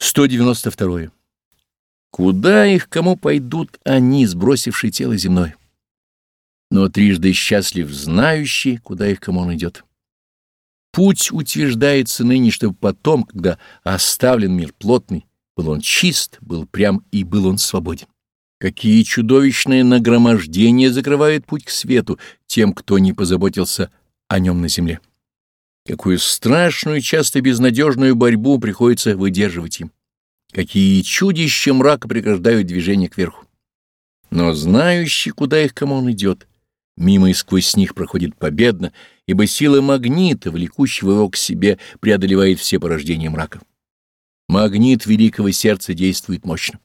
192. Куда их, кому пойдут они, сбросившие тело земное? Но трижды счастлив знающий, куда их кому он идет. Путь утверждается ныне, чтобы потом, когда оставлен мир плотный, был он чист, был прям и был он свободен. Какие чудовищные нагромождения закрывают путь к свету тем, кто не позаботился о нем на земле. Какую страшную, часто безнадежную борьбу приходится выдерживать им. Какие чудища мрака преграждают движение кверху. Но знающий, куда их кому он идет, мимо и сквозь них проходит победно, ибо сила магнита, влекущего его к себе, преодолевает все порождения мрака. Магнит великого сердца действует мощно.